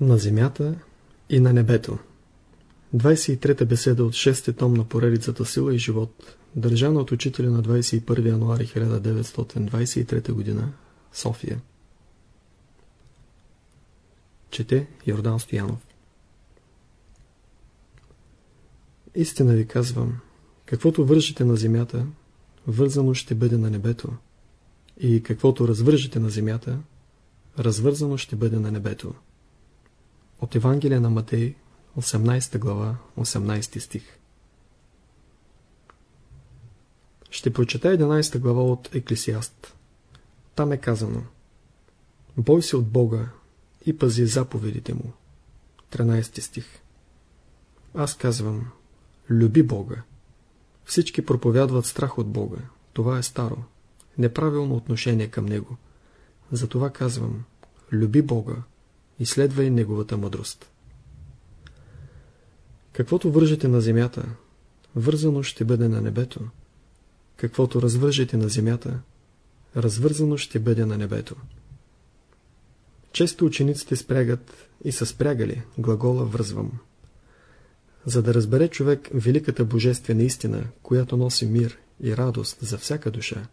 На земята и на небето 23-та беседа от 6-ти том на поредицата Сила и живот, държана от учителя на 21 януари 1923 г. София. Чете Йордан Стоянов Истина ви казвам, каквото вържите на земята, вързано ще бъде на небето, и каквото развържете на земята, развързано ще бъде на небето. От Евангелие на Матей, 18 глава, 18 стих. Ще прочета 11 глава от Еклесиаст. Там е казано Бой се от Бога и пази заповедите му. 13 стих. Аз казвам Люби Бога. Всички проповядват страх от Бога. Това е старо. Неправилно отношение към Него. Затова казвам, люби Бога и Неговата мъдрост. Каквото вържете на земята, вързано ще бъде на небето. Каквото развържете на земята, развързано ще бъде на небето. Често учениците спрягат и са спрягали глагола вързвам. За да разбере човек великата божествена истина, която носи мир и радост за всяка душа,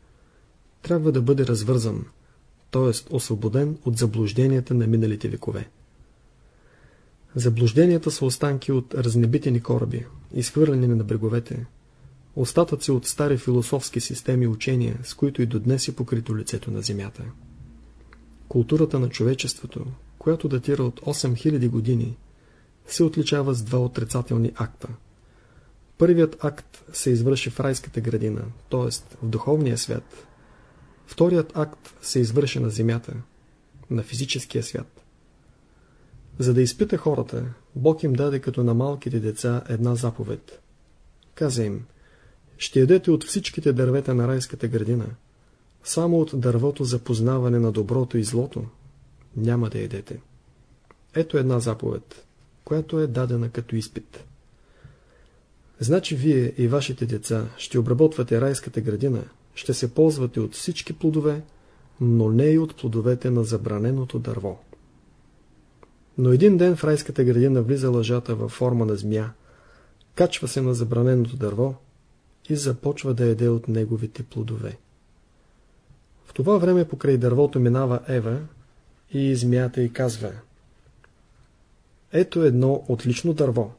трябва да бъде развързан, т.е. освободен от заблужденията на миналите векове. Заблужденията са останки от разнебитени кораби, изхвърлени на бреговете, остатъци от стари философски системи и учения, с които и до днес е покрито лицето на Земята. Културата на човечеството, която датира от 8000 години, се отличава с два отрицателни акта. Първият акт се извърши в райската градина, т.е. в духовния свят. Вторият акт се извърши на земята, на физическия свят. За да изпита хората, Бог им даде като на малките деца една заповед. Каза им, ще ядете от всичките дървета на райската градина, само от дървото за познаване на доброто и злото няма да ядете. Ето една заповед която е дадена като изпит. Значи вие и вашите деца ще обработвате райската градина, ще се ползвате от всички плодове, но не и от плодовете на забраненото дърво. Но един ден в райската градина влиза лъжата във форма на змия, качва се на забраненото дърво и започва да еде от неговите плодове. В това време покрай дървото минава Ева и змията й казва – ето едно отлично дърво.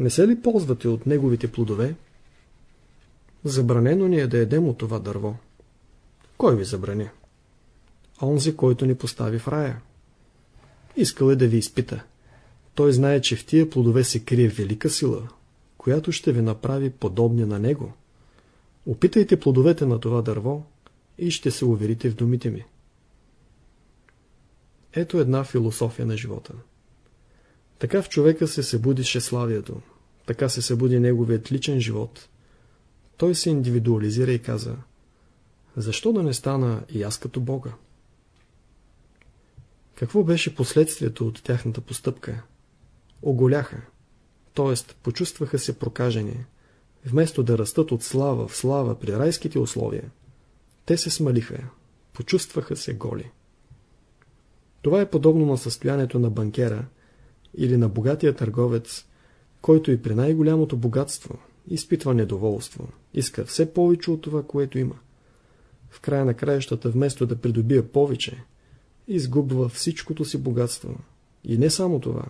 Не се ли ползвате от неговите плодове? Забранено ни е да едем от това дърво. Кой ви забрани? Онзи, който ни постави в рая. Искал е да ви изпита. Той знае, че в тия плодове се крие велика сила, която ще ви направи подобни на него. Опитайте плодовете на това дърво и ще се уверите в думите ми. Ето една философия на живота. Така в човека се събуди шеславието, така се събуди неговият личен живот. Той се индивидуализира и каза, защо да не стана и аз като Бога? Какво беше последствието от тяхната постъпка? Оголяха, т.е. почувстваха се прокажени. Вместо да растат от слава в слава при райските условия, те се смалиха, почувстваха се голи. Това е подобно на състоянието на банкера, или на богатия търговец, който и при най-голямото богатство изпитва недоволство, иска все повече от това, което има. В края на краищата, вместо да придобие повече, изгубва всичкото си богатство. И не само това,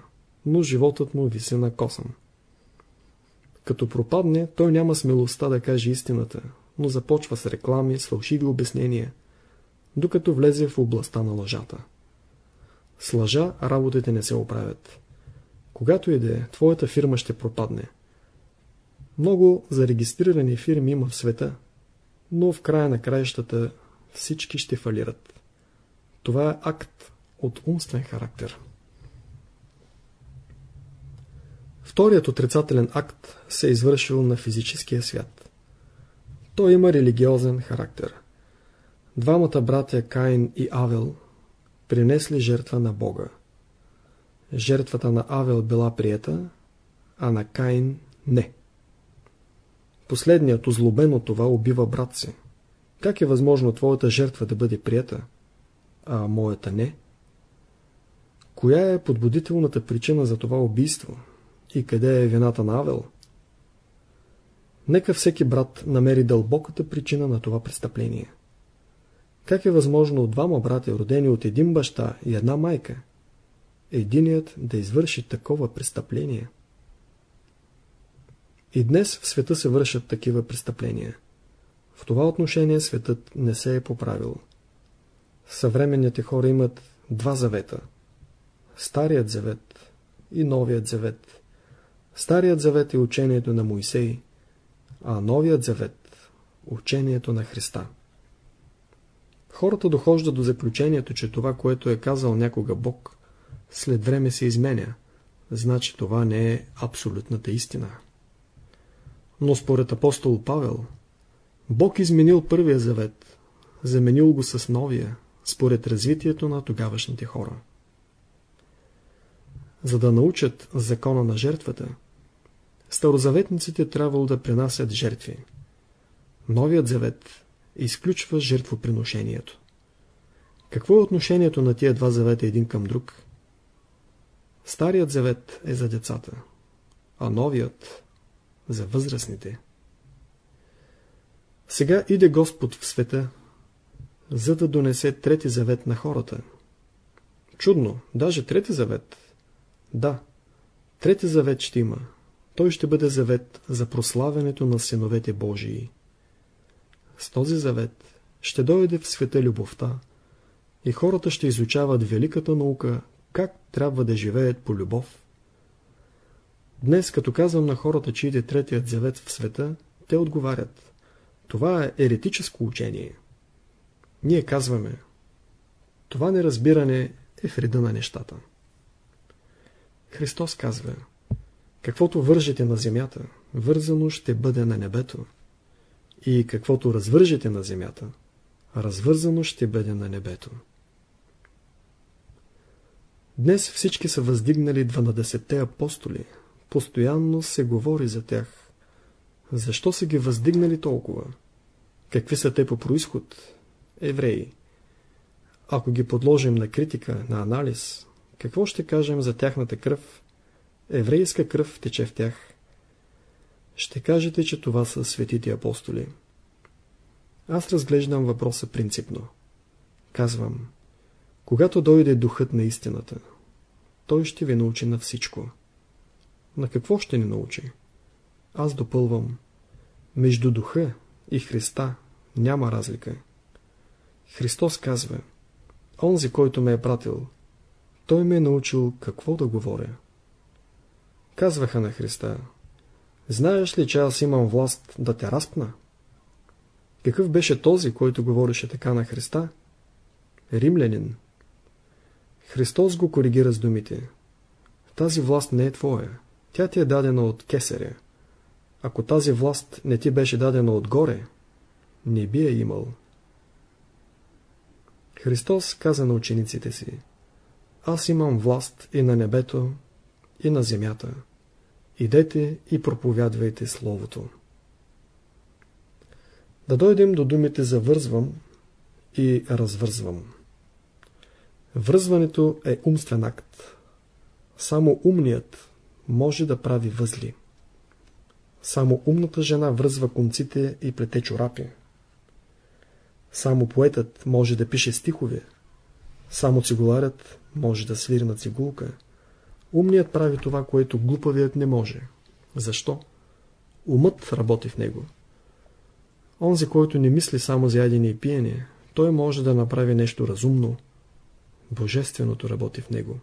но животът му виси на косъм. Като пропадне, той няма смелостта да каже истината, но започва с реклами, с фалшиви обяснения, докато влезе в областта на лъжата. С лъжа работите не се оправят. Когато и да е, твоята фирма ще пропадне. Много зарегистрирани фирми има в света, но в края на краищата всички ще фалират. Това е акт от умствен характер. Вторият отрицателен акт се е извършил на физическия свят. Той има религиозен характер. Двамата братя Каин и Авел принесли жертва на Бога. Жертвата на Авел била приета, а на Каин не. Последният, озлобен от това, убива брат си. Как е възможно твоята жертва да бъде прията, а моята не? Коя е подбудителната причина за това убийство? И къде е вината на Авел? Нека всеки брат намери дълбоката причина на това престъпление. Как е възможно от двама брата, родени от един баща и една майка, единият да извърши такова престъпление? И днес в света се вършат такива престъпления. В това отношение светът не се е поправил. Съвременните хора имат два завета. Старият завет и Новият завет. Старият завет е учението на Моисей, а Новият завет – учението на Христа. Хората дохождат до заключението, че това, което е казал някога Бог, след време се изменя. Значи това не е абсолютната истина. Но според апостол Павел, Бог изменил първия завет, заменил го с новия, според развитието на тогавашните хора. За да научат закона на жертвата, старозаветниците трябвало да принасят жертви. Новият завет изключва жертвоприношението. Какво е отношението на тия два завета един към друг? Старият завет е за децата, а новият за възрастните. Сега иде Господ в света, за да донесе трети завет на хората. Чудно, даже трети завет. Да, трети завет ще има. Той ще бъде завет за прославянето на синовете Божии. С този завет ще дойде в света любовта и хората ще изучават великата наука, как трябва да живеят по любов. Днес, като казвам на хората, че иде третият завет в света, те отговарят. Това е еретическо учение. Ние казваме, това неразбиране е вреда на нещата. Христос казва, каквото вържете на земята, вързано ще бъде на небето. И каквото развържете на земята, развързано ще бъде на небето. Днес всички са въздигнали 12-те апостоли. Постоянно се говори за тях. Защо са ги въздигнали толкова? Какви са те по происход? Евреи. Ако ги подложим на критика, на анализ, какво ще кажем за тяхната кръв? Еврейска кръв тече в тях. Ще кажете, че това са светите апостоли. Аз разглеждам въпроса принципно. Казвам, когато дойде духът на истината, той ще ви научи на всичко. На какво ще ни научи? Аз допълвам. Между духа и Христа няма разлика. Христос казва, онзи, който ме е пратил, той ме е научил какво да говоря. Казваха на Христа, знаеш ли, че аз имам власт да те разпна? Какъв беше този, който говореше така на Христа? Римлянин. Христос го коригира с думите. Тази власт не е твоя. Тя ти е дадена от кесаря. Ако тази власт не ти беше дадена отгоре, не би я имал. Христос каза на учениците си, Аз имам власт и на небето, и на земята. Идете и проповядвайте Словото. Да дойдем до думите завързвам и развързвам. Връзването е умствен акт. Само умният може да прави възли. Само умната жена връзва конците и плете чорапи. Само поетът може да пише стихове. Само цигуларят може да свири на цигулка. Умният прави това, което глупавият не може. Защо? Умът работи в него. Онзи, който не мисли само за ядене и пиене, той може да направи нещо разумно. Божественото работи в него.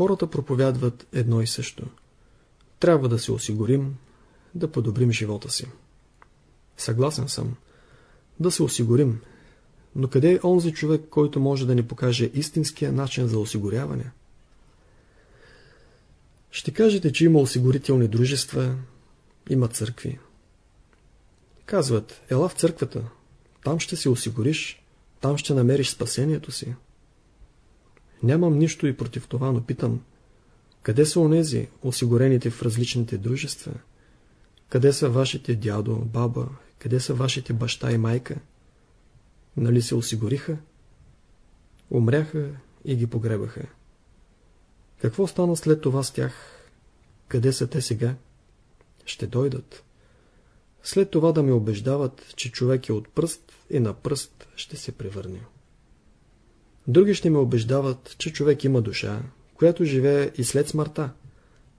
Хората проповядват едно и също. Трябва да се осигурим, да подобрим живота си. Съгласен съм. Да се осигурим. Но къде е онзи човек, който може да ни покаже истинския начин за осигуряване? Ще кажете, че има осигурителни дружества, има църкви. Казват, ела в църквата, там ще се осигуриш, там ще намериш спасението си. Нямам нищо и против това, но питам, къде са онези, осигурените в различните дружества? Къде са вашите дядо, баба, къде са вашите баща и майка? Нали се осигуриха? Умряха и ги погребаха. Какво стана след това с тях? Къде са те сега? Ще дойдат. След това да ме убеждават, че човек е от пръст и на пръст ще се превърне. Други ще ме убеждават, че човек има душа, която живее и след смъртта,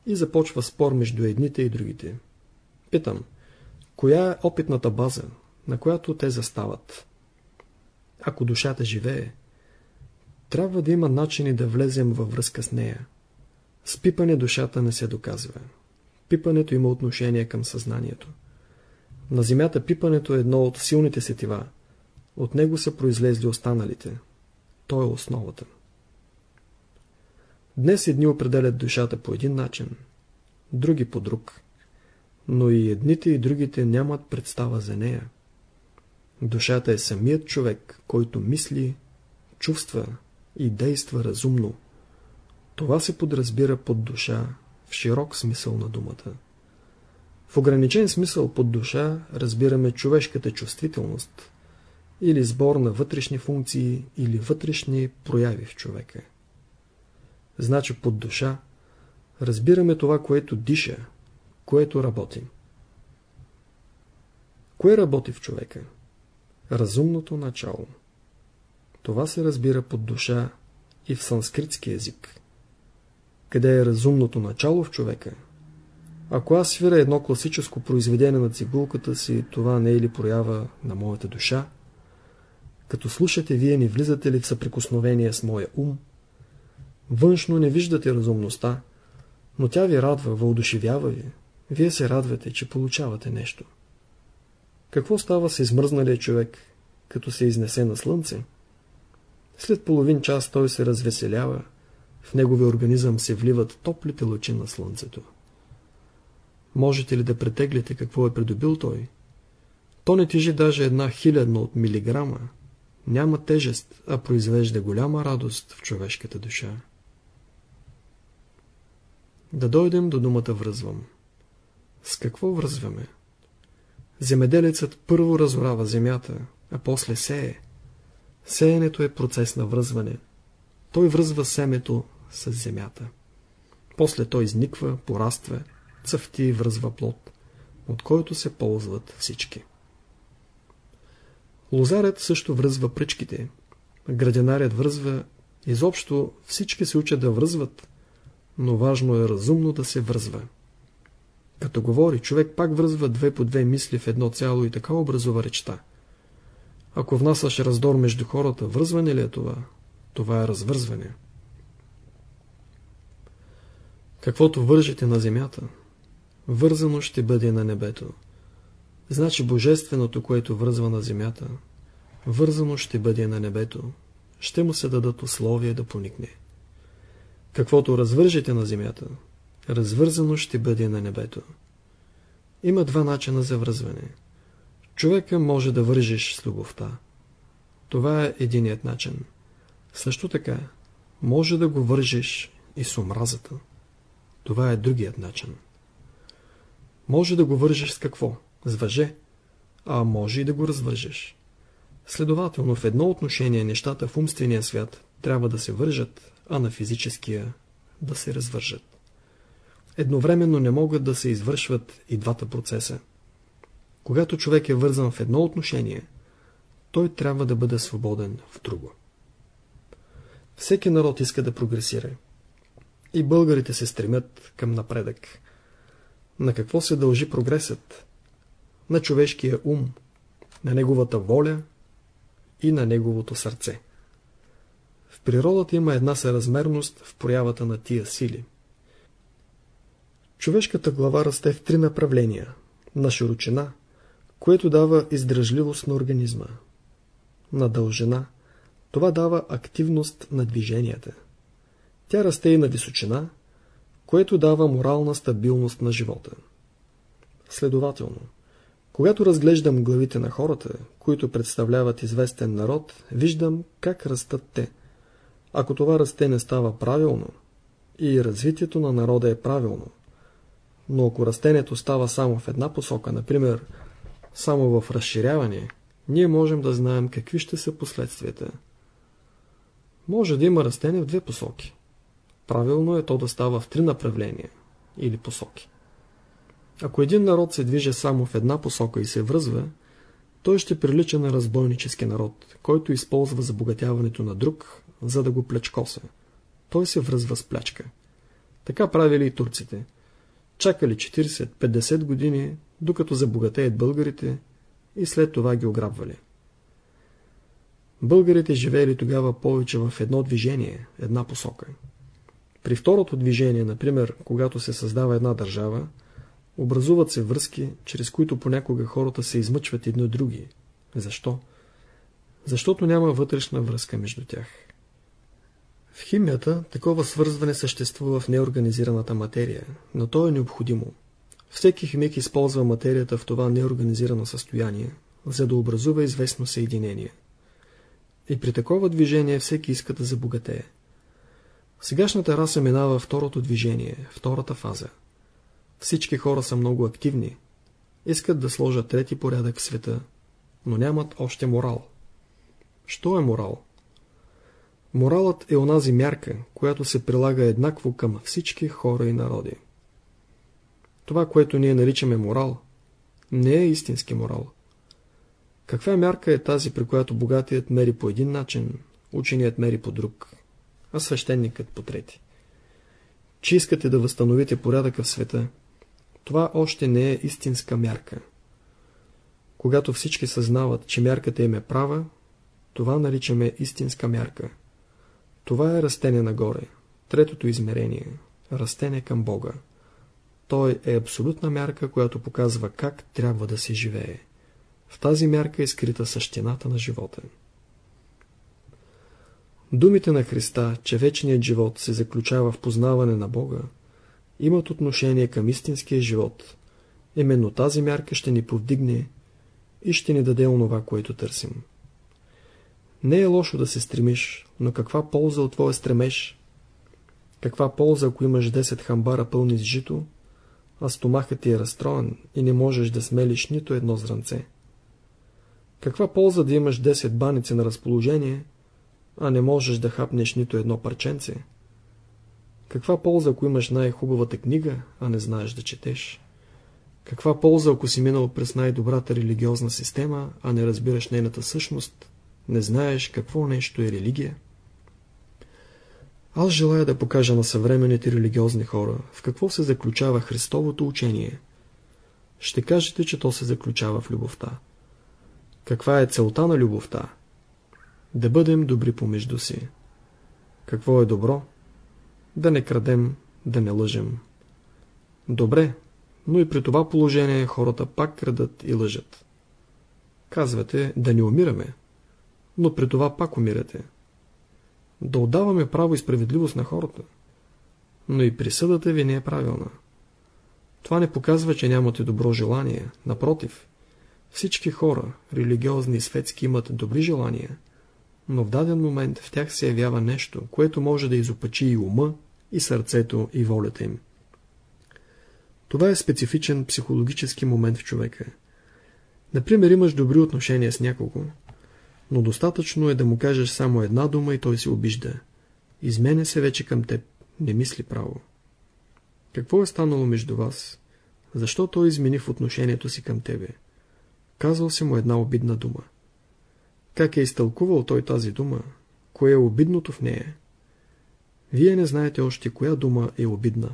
и започва спор между едните и другите. Питам, коя е опитната база, на която те застават? Ако душата живее, трябва да има начини да влезем във връзка с нея. С пипане душата не се доказва. Пипането има отношение към съзнанието. На земята пипането е едно от силните сетива. От него са произлезли останалите. То е основата. Днес едни определят душата по един начин, други по друг. Но и едните и другите нямат представа за нея. Душата е самият човек, който мисли, чувства и действа разумно. Това се подразбира под душа в широк смисъл на думата. В ограничен смисъл под душа разбираме човешката чувствителност или сбор на вътрешни функции или вътрешни прояви в човека. Значи под душа разбираме това, което диша, което работи. Кое работи в човека? Разумното начало. Това се разбира под душа и в санскритски език. Къде е разумното начало в човека? Ако аз свира едно класическо произведение на цигулката си, това не е ли проява на моята душа? Като слушате, вие не влизате ли в съприкосновение с моя ум? Външно не виждате разумността, но тя ви радва, въодушевява ви. Вие се радвате, че получавате нещо. Какво става с измръзналия човек, като се изнесе на слънце? След половин час той се развеселява, в неговия организъм се вливат топлите лъчи на слънцето. Можете ли да претеглите какво е придобил той? То не тежи даже една хилядна от милиграма. Няма тежест, а произвежда голяма радост в човешката душа. Да дойдем до думата връзвам. С какво връзваме? Земеделецът първо разорава земята, а после сее. Сеенето е процес на връзване. Той връзва семето с земята. После той изниква, пораства, цъфти и връзва плод, от който се ползват всички. Лозарят също връзва пръчките. Градинарят връзва. Изобщо всички се учат да връзват, но важно е разумно да се връзва. Като говори, човек пак връзва две по две мисли в едно цяло и така образува речта. Ако внасяш раздор между хората, връзване ли е това? Това е развързване. Каквото вържете на земята, вързано ще бъде на небето. Значи божественото, което връзва на земята, вързано ще бъде на небето. Ще му се дадат условия да поникне. Каквото развържете на земята, развързано ще бъде на небето. Има два начина за връзване. Човека може да вържиш с любовта. Това е единият начин. Също така, може да го вържиш и с омразата. Това е другият начин. Може да го вържеш с какво? С. А може и да го развържеш. Следователно, в едно отношение нещата в умствения свят трябва да се вържат, а на физическия да се развържат. Едновременно не могат да се извършват и двата процеса. Когато човек е вързан в едно отношение, той трябва да бъде свободен в друго. Всеки народ иска да прогресира. И българите се стремят към напредък. На какво се дължи прогресът? На човешкия ум, на неговата воля и на неговото сърце. В природата има една съразмерност в проявата на тия сили. Човешката глава расте в три направления. На широчина, което дава издръжливост на организма. На дължина, това дава активност на движенията. Тя расте и на височина, което дава морална стабилност на живота. Следователно, когато разглеждам главите на хората, които представляват известен народ, виждам как растат те. Ако това расте не става правилно, и развитието на народа е правилно, но ако растението става само в една посока, например, само в разширяване, ние можем да знаем какви ще са последствията. Може да има растение в две посоки. Правилно е то да става в три направления или посоки. Ако един народ се движи само в една посока и се връзва, той ще прилича на разбойнически народ, който използва забогатяването на друг, за да го плечкоса. Той се връзва с плячка. Така правили и турците. Чакали 40-50 години, докато забогатеят българите и след това ги ограбвали. Българите живеели тогава повече в едно движение, една посока. При второто движение, например, когато се създава една държава, образуват се връзки, чрез които понякога хората се измъчват едни от други. Защо? Защото няма вътрешна връзка между тях. В химията такова свързване съществува в неорганизираната материя, но то е необходимо. Всеки химик използва материята в това неорганизирано състояние, за да образува известно съединение. И при такова движение всеки иска да забогатее. Сегашната раса минава второто движение, втората фаза. Всички хора са много активни, искат да сложат трети порядък в света, но нямат още морал. Що е морал? Моралът е онази мярка, която се прилага еднакво към всички хора и народи. Това, което ние наричаме морал, не е истински морал. Каква мярка е тази, при която богатият мери по един начин, ученият мери по друг, а свещеникът по трети? Че искате да възстановите порядъка в света, това още не е истинска мярка. Когато всички съзнават, че мярката им е права, това наричаме истинска мярка. Това е растение нагоре, третото измерение, растение към Бога. Той е абсолютна мярка, която показва как трябва да се живее. В тази мярка е скрита същината на живота. Думите на Христа, че вечният живот се заключава в познаване на Бога, имат отношение към истинския живот. Именно тази мярка ще ни повдигне и ще ни даде онова, което търсим. Не е лошо да се стремиш, но каква полза от твоя стремеж? Каква полза, ако имаш 10 хамбара пълни с жито, а стомахът ти е разстроен и не можеш да смелиш нито едно зранце? Каква полза да имаш 10 баници на разположение, а не можеш да хапнеш нито едно парченце? Каква полза, ако имаш най-хубавата книга, а не знаеш да четеш? Каква полза, ако си минал през най-добрата религиозна система, а не разбираш нейната същност, не знаеш какво нещо е религия? Аз желая да покажа на съвременните религиозни хора в какво се заключава Христовото учение. Ще кажете, че то се заключава в любовта. Каква е целта на любовта? Да бъдем добри помежду си. Какво е добро? Да не крадем, да не лъжем. Добре, но и при това положение хората пак крадат и лъжат. Казвате да не умираме, но при това пак умирате. Да отдаваме право и справедливост на хората, но и присъдата ви не е правилна. Това не показва, че нямате добро желание, напротив. Всички хора, религиозни и светски, имат добри желания – но в даден момент в тях се явява нещо, което може да изопачи и ума, и сърцето, и волята им. Това е специфичен психологически момент в човека. Например, имаш добри отношения с някого, но достатъчно е да му кажеш само една дума и той се обижда. Изменя се вече към теб, не мисли право. Какво е станало между вас? Защо той измени в отношението си към тебе? Казал си му една обидна дума. Как е изтълкувал той тази дума? Кое е обидното в нея? Вие не знаете още коя дума е обидна.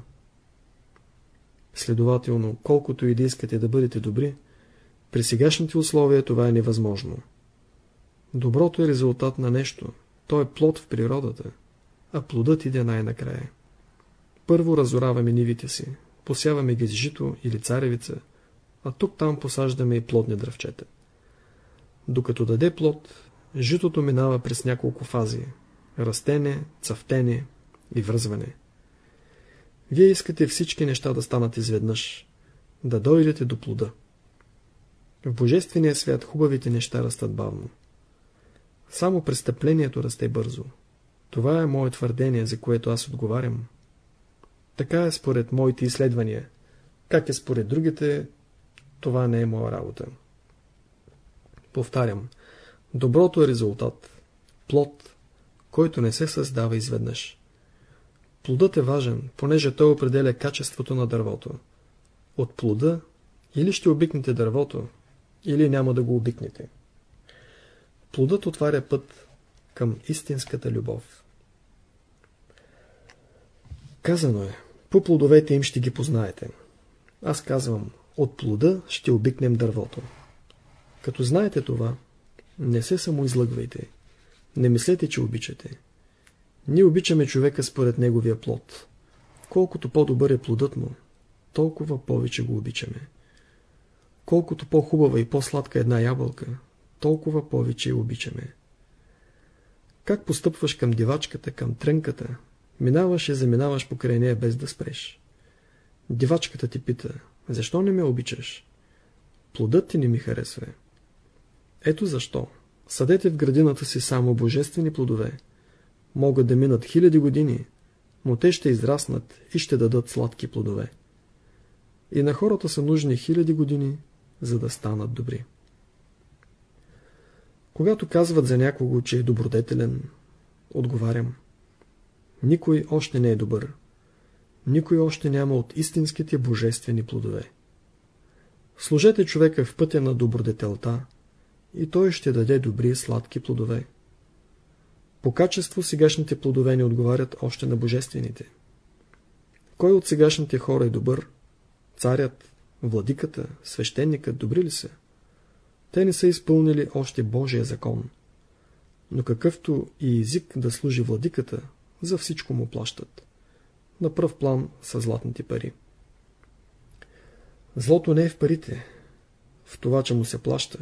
Следователно, колкото и да искате да бъдете добри, при сегашните условия това е невъзможно. Доброто е резултат на нещо, то е плод в природата, а плодът иде най-накрая. Първо разораваме нивите си, посяваме ги с жито или царевица, а тук-там посаждаме и плодни дръвчета. Докато даде плод, житото минава през няколко фази – растене, цъфтене и връзване. Вие искате всички неща да станат изведнъж, да дойдете до плода. В Божествения свят хубавите неща растат бавно. Само престъплението расте бързо. Това е мое твърдение, за което аз отговарям. Така е според моите изследвания. Как е според другите, това не е моя работа. Повтарям, доброто е резултат, плод, който не се създава изведнъж. Плодът е важен, понеже той определя качеството на дървото. От плода или ще обикнете дървото, или няма да го обикнете. Плодът отваря път към истинската любов. Казано е, по плодовете им ще ги познаете. Аз казвам, от плода ще обикнем дървото. Като знаете това, не се самоизлъгвайте. Не мислете, че обичате. Ние обичаме човека според неговия плод. Колкото по-добър е плодът му, толкова повече го обичаме. Колкото по-хубава и по-сладка една ябълка, толкова повече я обичаме. Как постъпваш към дивачката, към трънката, минаваш и заминаваш покрай нея без да спреш. Дивачката ти пита, защо не ме обичаш? Плодът ти не ми харесва. Ето защо. Съдете в градината си само божествени плодове. Могат да минат хиляди години, но те ще израснат и ще дадат сладки плодове. И на хората са нужни хиляди години, за да станат добри. Когато казват за някого, че е добродетелен, отговарям. Никой още не е добър. Никой още няма от истинските божествени плодове. Служете човека в пътя на добродетелта и той ще даде добри сладки плодове. По качество сегашните плодове не отговарят още на божествените. Кой от сегашните хора е добър? Царят, владиката, свещеникът добри ли са? Те не са изпълнили още Божия закон. Но какъвто и език да служи владиката, за всичко му плащат. На пръв план са златните пари. Злото не е в парите, в това, че му се плаща,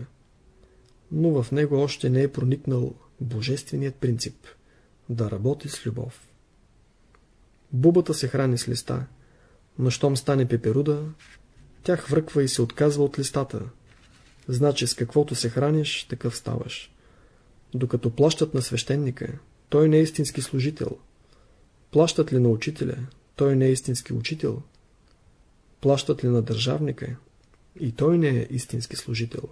но в него още не е проникнал божественият принцип да работи с любов. Бубата се храни с листа, но щом стане пеперуда, тя хвърква и се отказва от листата. Значи с каквото се храниш, такъв ставаш. Докато плащат на свещеника, той не е истински служител. Плащат ли на учителя, той не е истински учител. Плащат ли на държавника, и той не е истински служител.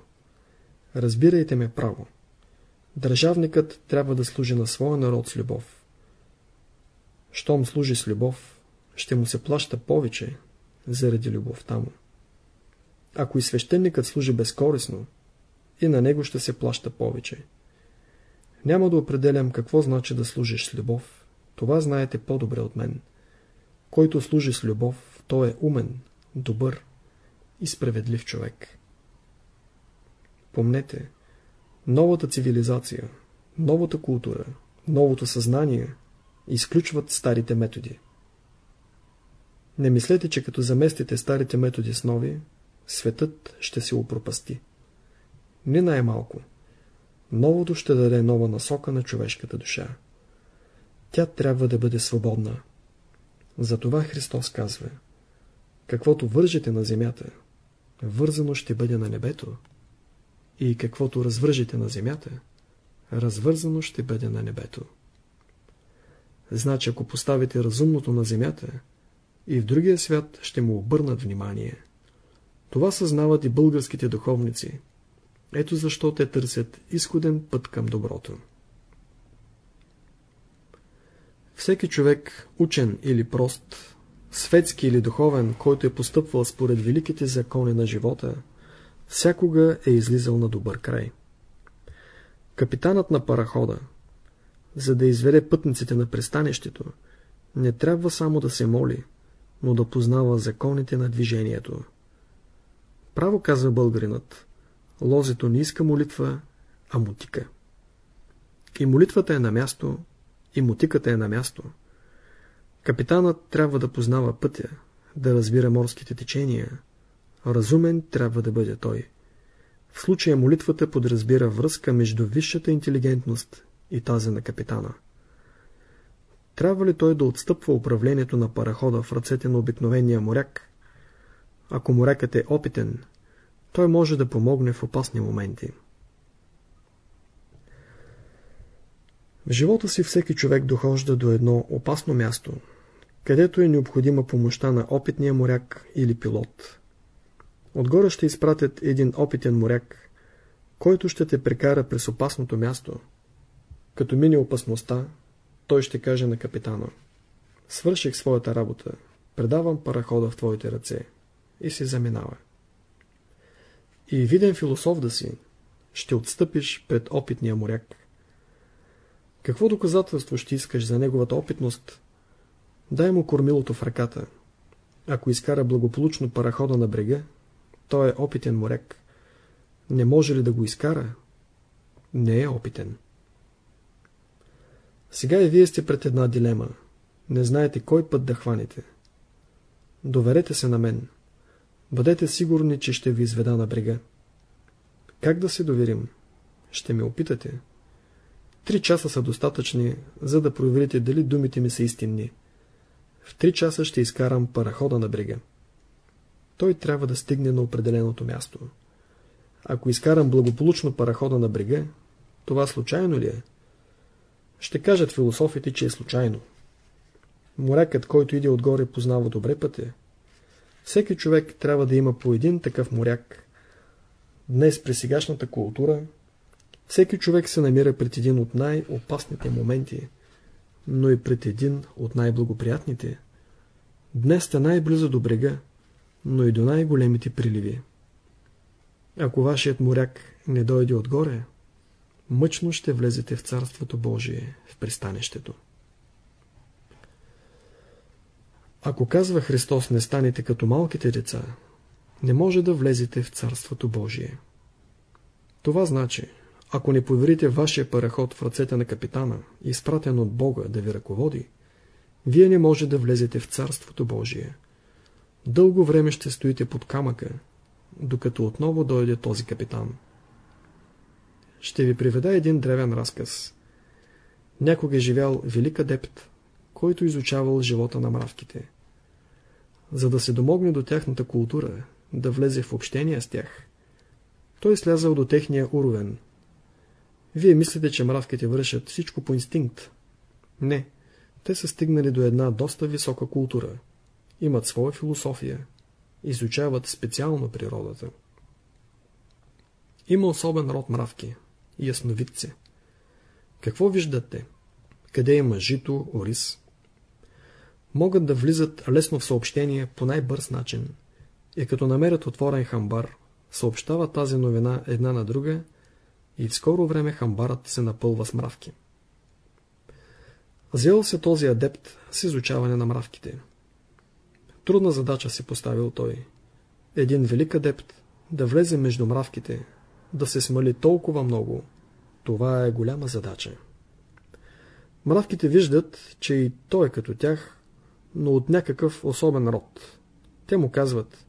Разбирайте ме право. Държавникът трябва да служи на своя народ с любов. Щом служи с любов, ще му се плаща повече заради любовта му. Ако и свещеникът служи безкорисно, и на него ще се плаща повече. Няма да определям какво значи да служиш с любов. Това знаете по-добре от мен. Който служи с любов, той е умен, добър и справедлив човек. Помнете, новата цивилизация, новата култура, новото съзнание изключват старите методи. Не мислете, че като заместите старите методи с нови, светът ще се опропасти. Не най-малко. Новото ще даде нова насока на човешката душа. Тя трябва да бъде свободна. Затова Христос казва Каквото вържете на земята, вързано ще бъде на небето и каквото развържете на земята, развързано ще бъде на небето. Значи, ако поставите разумното на земята, и в другия свят ще му обърнат внимание. Това съзнават и българските духовници. Ето защо те търсят изходен път към доброто. Всеки човек, учен или прост, светски или духовен, който е постъпвал според великите закони на живота, всякога е излизал на добър край. Капитанът на парахода, за да изведе пътниците на пристанището, не трябва само да се моли, но да познава законите на движението. Право казва българинът, лозето не иска молитва, а мутика. И молитвата е на място, и мутиката е на място. Капитанът трябва да познава пътя, да разбира морските течения. Разумен трябва да бъде той. В случая молитвата подразбира връзка между висшата интелигентност и тази на капитана. Трябва ли той да отстъпва управлението на парахода в ръцете на обикновения моряк? Ако морякът е опитен, той може да помогне в опасни моменти. В живота си всеки човек дохожда до едно опасно място, където е необходима помощта на опитния моряк или пилот. Отгоре ще изпратят един опитен моряк, който ще те прекара през опасното място. Като мине опасността, той ще каже на капитана. Свърших своята работа. Предавам парахода в твоите ръце. И се заминава. И виден философ да си, ще отстъпиш пред опитния моряк. Какво доказателство ще искаш за неговата опитност? Дай му кормилото в ръката. Ако изкара благополучно парахода на брега, той е опитен моряк. Не може ли да го изкара? Не е опитен. Сега и вие сте пред една дилема. Не знаете кой път да хванете. Доверете се на мен. Бъдете сигурни, че ще ви изведа на брега. Как да се доверим? Ще ме опитате. Три часа са достатъчни, за да проверите дали думите ми са истинни. В три часа ще изкарам парахода на брега. Той трябва да стигне на определеното място. Ако изкарам благополучно парахода на брега, това случайно ли е? Ще кажат философите, че е случайно. Морякът, който иде отгоре, познава добре пътя. Всеки човек трябва да има по един такъв моряк. Днес при сегашната култура всеки човек се намира пред един от най-опасните моменти, но и пред един от най-благоприятните. Днес сте най-близо до брега, но и до най-големите приливи. Ако вашият моряк не дойде отгоре, мъчно ще влезете в Царството Божие, в пристанището. Ако казва Христос не станете като малките деца, не може да влезете в Царството Божие. Това значи, ако не поверите вашия параход в ръцете на капитана, изпратен от Бога да ви ръководи, вие не може да влезете в Царството Божие. Дълго време ще стоите под камъка, докато отново дойде този капитан. Ще ви приведа един древен разказ. Някога е живял велик адепт, който изучавал живота на мравките. За да се домогне до тяхната култура, да влезе в общение с тях, той слязал до техния уровен. Вие мислите, че мравките вършат всичко по инстинкт. Не, те са стигнали до една доста висока култура. Имат своя философия. Изучават специално природата. Има особен род мравки – ясновидци. Какво виждат те? Къде има жито, ориз? Могат да влизат лесно в съобщение по най-бърз начин и като намерят отворен хамбар, съобщават тази новина една на друга и в скоро време хамбарът се напълва с мравки. Взел се този адепт с изучаване на мравките. Трудна задача си поставил той. Един велик адепт да влезе между мравките, да се смали толкова много, това е голяма задача. Мравките виждат, че и той е като тях, но от някакъв особен род. Те му казват,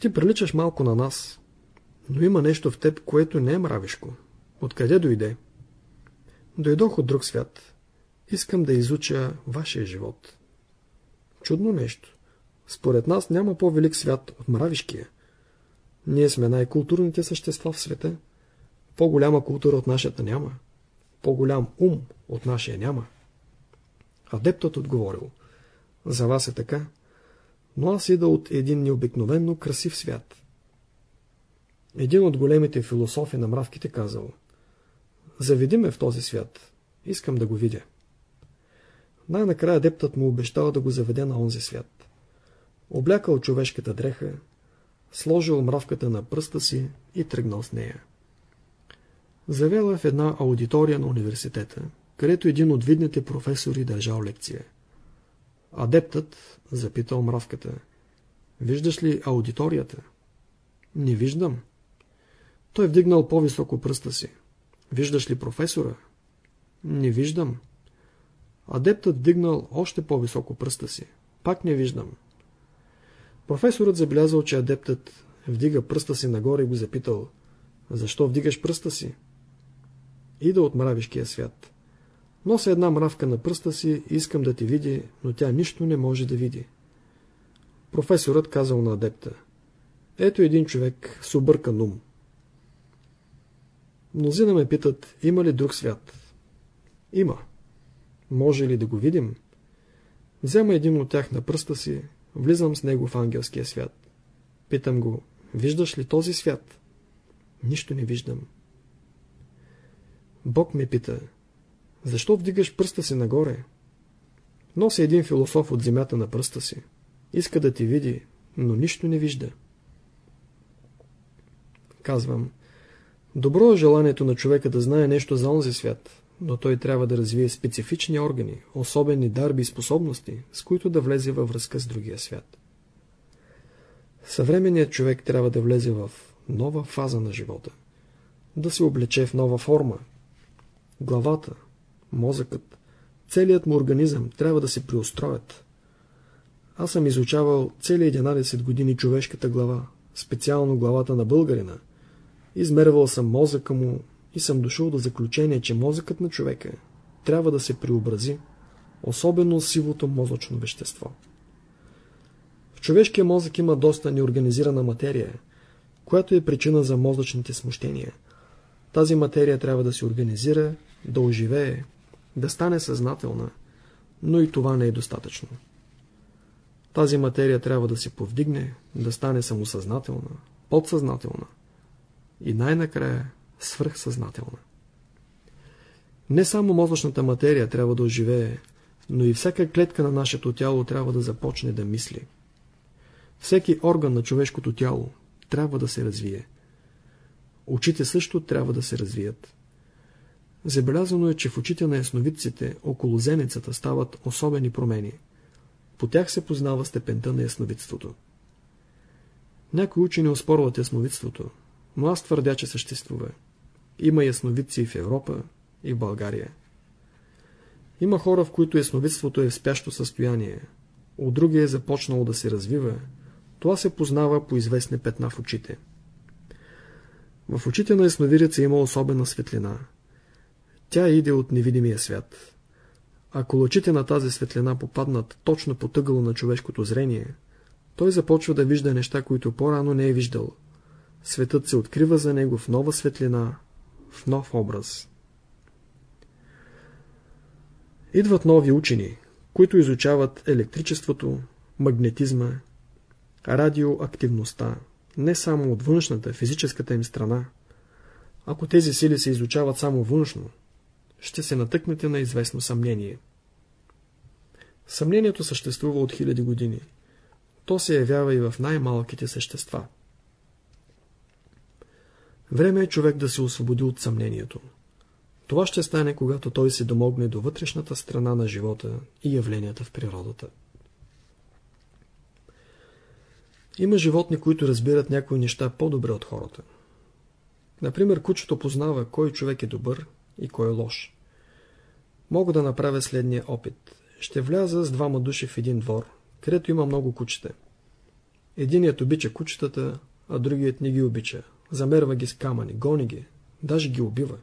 ти приличаш малко на нас, но има нещо в теб, което не е мравишко. Откъде дойде? Дойдох от друг свят. Искам да изуча вашия живот. Чудно нещо. Според нас няма по-велик свят от мравишкия. Ние сме най-културните същества в света. По-голяма култура от нашата няма. По-голям ум от нашия няма. Адептът отговорил. За вас е така, но аз ида от един необикновенно красив свят. Един от големите философи на мравките казал Заведи ме в този свят. Искам да го видя. Най-накрая адептът му обещал да го заведе на онзи свят. Облякал човешката дреха, сложил мравката на пръста си и тръгнал с нея. Завела в една аудитория на университета, където един от видните професори държал лекция. Адептът запитал мравката. Виждаш ли аудиторията? Не виждам. Той вдигнал по-високо пръста си. Виждаш ли професора? Не виждам. Адептът вдигнал още по-високо пръста си. Пак не виждам. Професорът забелязал, че адептът вдига пръста си нагоре и го запитал. Защо вдигаш пръста си? Ида от мравишкия свят. Нося една мравка на пръста си и искам да ти види, но тя нищо не може да види. Професорът казал на адепта. Ето един човек с объркан ум. Мнозина ме питат, има ли друг свят? Има. Може ли да го видим? Взема един от тях на пръста си, влизам с него в ангелския свят. Питам го, виждаш ли този свят? Нищо не виждам. Бог ме пита, Защо вдигаш пръста си нагоре? Носи един философ от земята на пръста си. Иска да ти види, но нищо не вижда. Казвам, добро е желанието на човека да знае нещо за онзи свят, но той трябва да развие специфични органи, особени дарби и способности, с които да влезе във връзка с другия свят. Съвременният човек трябва да влезе в нова фаза на живота, да се облече в нова форма. Главата, мозъкът, целият му организъм трябва да се приустроят. Аз съм изучавал цели 11 години човешката глава, специално главата на българина. Измервал съм мозъка му и съм дошъл до заключение, че мозъкът на човека трябва да се преобрази, особено сивото мозъчно вещество. В човешкия мозък има доста неорганизирана материя, която е причина за мозъчните смущения. Тази материя трябва да се организира, да оживее, да стане съзнателна, но и това не е достатъчно. Тази материя трябва да се повдигне, да стане самосъзнателна, подсъзнателна и най-накрая свръхсъзнателна. Не само мозъчната материя трябва да оживее, но и всяка клетка на нашето тяло трябва да започне да мисли. Всеки орган на човешкото тяло трябва да се развие. Очите също трябва да се развият. Забелязано е, че в очите на ясновидците около зеницата стават особени промени. По тях се познава степента на ясновидството. Някои учени оспорват ясновидството, но аз твърдя, че съществува. Има ясновидци и в Европа, и в България. Има хора, в които ясновидството е в спящо състояние, от други е започнало да се развива. Това се познава по известни петна в очите. В очите на ясновидеца има особена светлина – тя иде от невидимия свят. Ако лъчите на тази светлина попаднат точно по тъгъла на човешкото зрение, той започва да вижда неща, които по-рано не е виждал. Светът се открива за него в нова светлина, в нов образ. Идват нови учени, които изучават електричеството, магнетизма, радиоактивността, не само от външната, физическата им страна. Ако тези сили се изучават само външно, ще се натъкнете на известно съмнение. Съмнението съществува от хиляди години. То се явява и в най-малките същества. Време е човек да се освободи от съмнението. Това ще стане, когато той се домогне до вътрешната страна на живота и явленията в природата. Има животни, които разбират някои неща по-добре от хората. Например, кучето познава кой човек е добър и кой е лош. Мога да направя следния опит. Ще вляза с двама души в един двор, където има много кучета. Единият обича кучетата, а другият не ги обича. Замерва ги с камъни, гони ги, даже ги убива.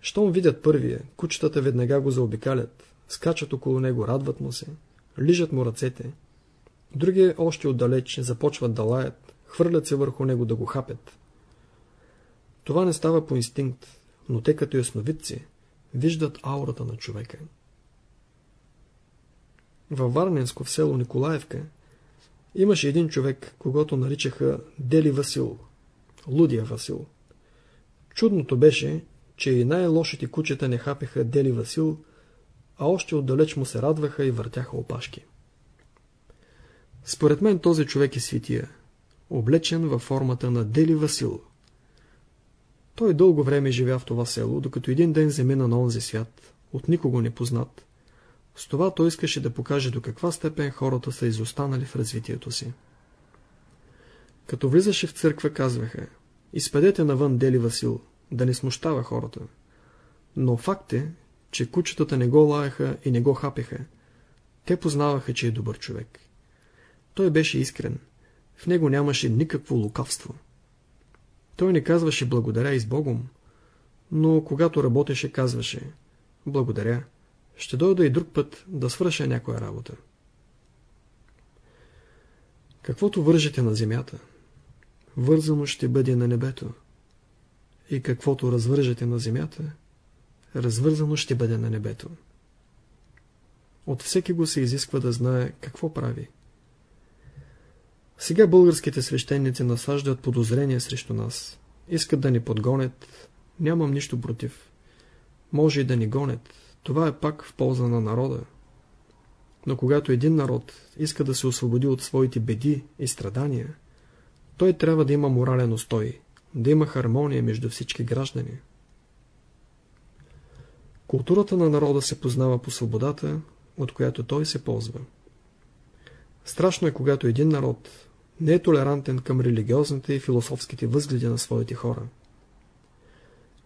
Щом видят първия, кучетата веднага го заобикалят, скачат около него, радват му се, лижат му ръцете. Другия още отдалеч започват да лаят, хвърлят се върху него да го хапят. Това не става по инстинкт, но те като ясновидци виждат аурата на човека. Във Варненско в село Николаевка имаше един човек, когато наричаха Дели Васил, Лудия Васил. Чудното беше, че и най-лошите кучета не хапеха Дели Васил, а още отдалеч му се радваха и въртяха опашки. Според мен този човек е светия, облечен във формата на Дели Васил – той дълго време живя в това село, докато един ден замина на онзи свят, от никого не познат. С това той искаше да покаже до каква степен хората са изостанали в развитието си. Като влизаше в църква, казваха, изпадете навън Дели Васил, да не смущава хората. Но факт е, че кучетата не го лаяха и не го хапеха. Те познаваха, че е добър човек. Той беше искрен. В него нямаше никакво лукавство. Той не казваше благодаря и с Богом, но когато работеше, казваше благодаря, ще дойда и друг път да свърша някоя работа. Каквото вържете на земята, вързано ще бъде на небето. И каквото развържете на земята, развързано ще бъде на небето. От всеки го се изисква да знае какво прави. Сега българските свещеници насаждат подозрения срещу нас. Искат да ни подгонят. Нямам нищо против. може и да ни гонят. Това е пак в полза на народа. Но когато един народ иска да се освободи от своите беди и страдания, той трябва да има морален устой, да има хармония между всички граждани. Културата на народа се познава по свободата, от която той се ползва. Страшно е, когато един народ не е толерантен към религиозните и философските възгледи на своите хора.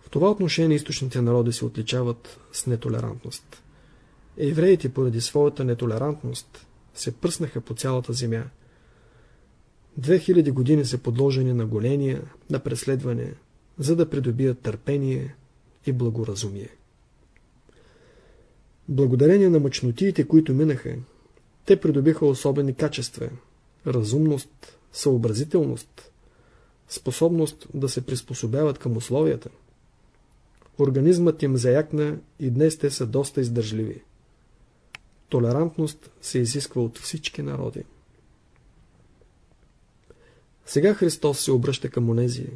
В това отношение източните народи се отличават с нетолерантност. Евреите поради своята нетолерантност се пръснаха по цялата земя. Две хиляди години са подложени на голения, на преследване, за да придобият търпение и благоразумие. Благодарение на мъчнотиите, които минаха, те придобиха особени качества – разумност, съобразителност, способност да се приспособяват към условията. Организмът им заякна и днес те са доста издържливи. Толерантност се изисква от всички народи. Сега Христос се обръща към онези,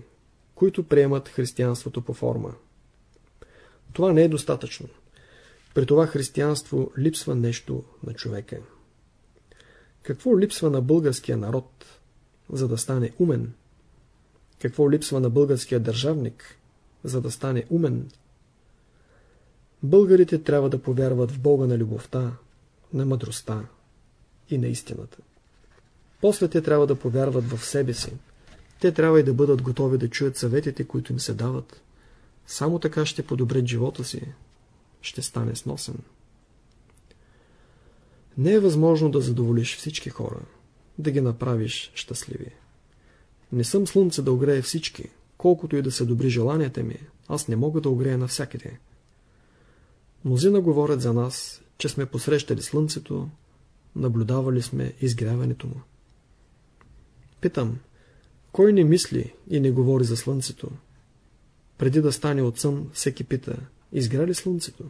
които приемат християнството по форма. Това не е достатъчно. При това християнство липсва нещо на човека. Какво липсва на българския народ, за да стане умен? Какво липсва на българския държавник, за да стане умен? Българите трябва да повярват в Бога на любовта, на мъдростта и на истината. После те трябва да повярват в себе си. Те трябва и да бъдат готови да чуят съветите, които им се дават. Само така ще подобрят живота си, ще стане сносен. Не е възможно да задоволиш всички хора, да ги направиш щастливи. Не съм слънце да огрея всички, колкото и да са добри желанията ми, аз не мога да огрея навсякъде. Мнозина говорят за нас, че сме посрещали слънцето, наблюдавали сме изгряването му. Питам, кой не мисли и не говори за слънцето? Преди да стане от сън, всеки пита, изгря ли слънцето?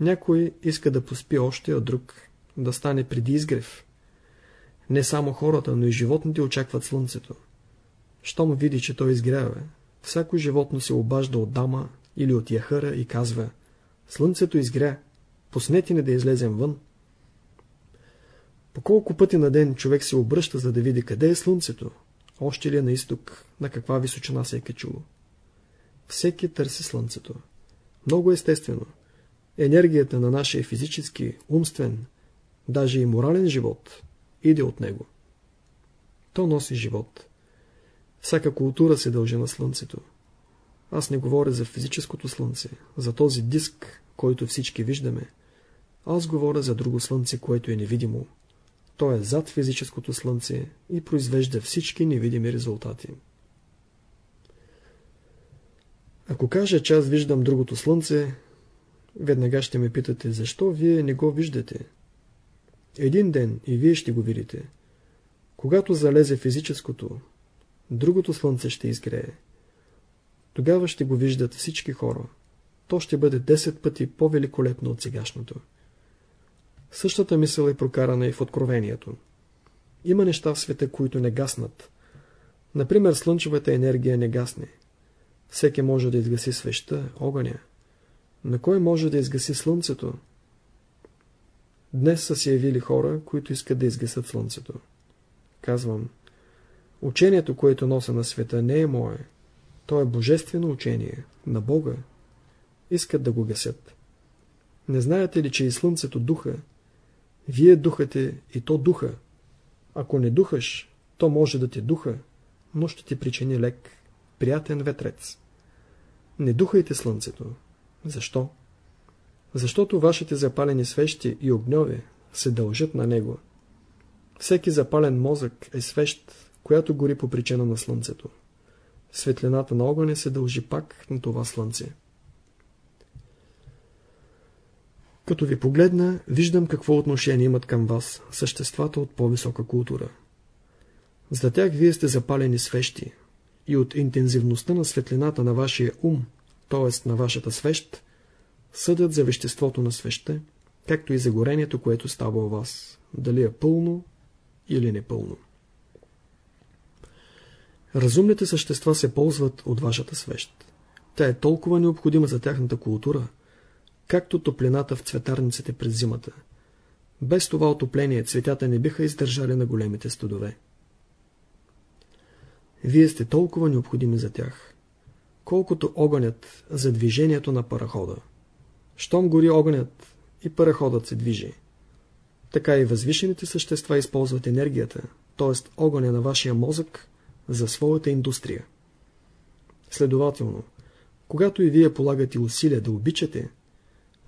Някой иска да поспи още, а друг да стане преди изгрев. Не само хората, но и животните очакват слънцето. Щом види, че той изгрява, всяко животно се обажда от дама или от яхъра и казва Слънцето изгря, пуснете ни да излезем вън. По колко пъти на ден човек се обръща, за да види къде е слънцето, още ли е на изток, на каква височина се е качило. Всеки търси слънцето. Много естествено. Енергията на нашия физически, умствен, даже и морален живот иде от него. То носи живот. Всяка култура се дължи на слънцето. Аз не говоря за физическото слънце, за този диск, който всички виждаме. Аз говоря за друго слънце, което е невидимо. То е зад физическото слънце и произвежда всички невидими резултати. Ако кажа, че аз виждам другото слънце, веднага ще ме питате, защо вие не го виждате? Един ден и вие ще го видите. Когато залезе физическото, другото слънце ще изгрее. Тогава ще го виждат всички хора. То ще бъде 10 пъти по-великолепно от сегашното. Същата мисъл е прокарана и в Откровението. Има неща в света, които не гаснат. Например, слънчевата енергия не гасне. Всеки може да изгаси свеща, огъня. На кой може да изгаси слънцето? Днес са се явили хора, които искат да изгасят слънцето. Казвам, учението, което нося на света, не е мое. То е божествено учение, на Бога. Искат да го гасят. Не знаете ли, че и слънцето духа? Вие духате и то духа. Ако не духаш, то може да те духа, но ще ти причини лек, приятен ветрец. Не духайте слънцето. Защо? Защото вашите запалени свещи и огньове се дължат на него. Всеки запален мозък е свещ, която гори по причина на слънцето. Светлината на огъня се дължи пак на това слънце. Като ви погледна, виждам какво отношение имат към вас съществата от по-висока култура. За тях вие сте запалени свещи и от интензивността на светлината на вашия ум, т.е. на вашата свещ, съдят за веществото на свеща, както и за горението, което става у вас, дали е пълно или непълно. Разумните същества се ползват от вашата свещ. Тя е толкова необходима за тяхната култура, както топлината в цветарниците през зимата. Без това отопление цветята не биха издържали на големите студове. Вие сте толкова необходими за тях, колкото огънят за движението на парахода. Щом гори огънят и параходът се движи. Така и възвишените същества използват енергията, т.е. огъня на вашия мозък, за своята индустрия. Следователно, когато и вие полагате усилия да обичате,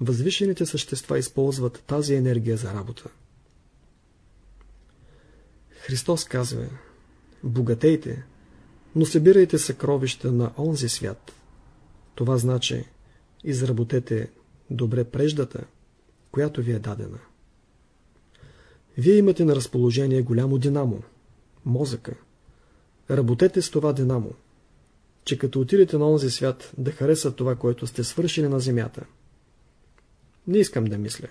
възвишените същества използват тази енергия за работа. Христос казва, богатейте, но събирайте съкровища на онзи свят. Това значи, изработете добре преждата, която ви е дадена. Вие имате на разположение голямо динамо, мозъка. Работете с това динамо, че като отидете на онзи свят да хареса това, което сте свършили на земята. Не искам да мисля.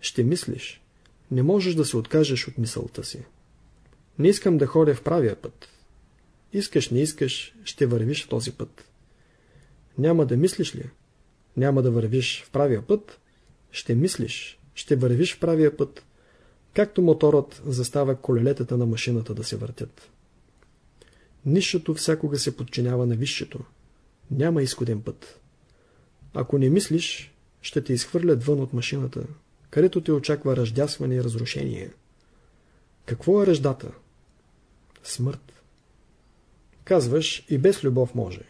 Ще мислиш. Не можеш да се откажеш от мисълта си. Не искам да ходя в правия път. Искаш, не искаш, ще вървиш в този път. Няма да мислиш ли? Няма да вървиш в правия път? Ще мислиш, ще вървиш в правия път, както моторът застава колелетата на машината да се въртят. Нищото всякога се подчинява на висшето. Няма изходен път. Ако не мислиш, ще те изхвърлят вън от машината, където те очаква ръждясване и разрушение. Какво е ръждата? Смърт. Казваш, и без любов може.